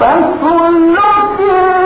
فثلة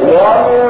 إلا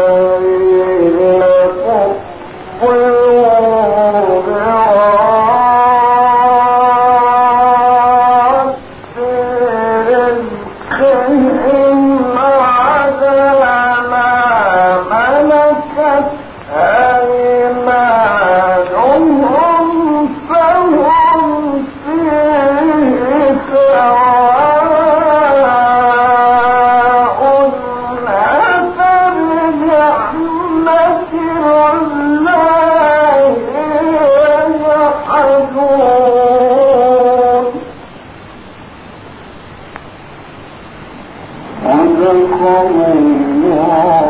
صدقهم الله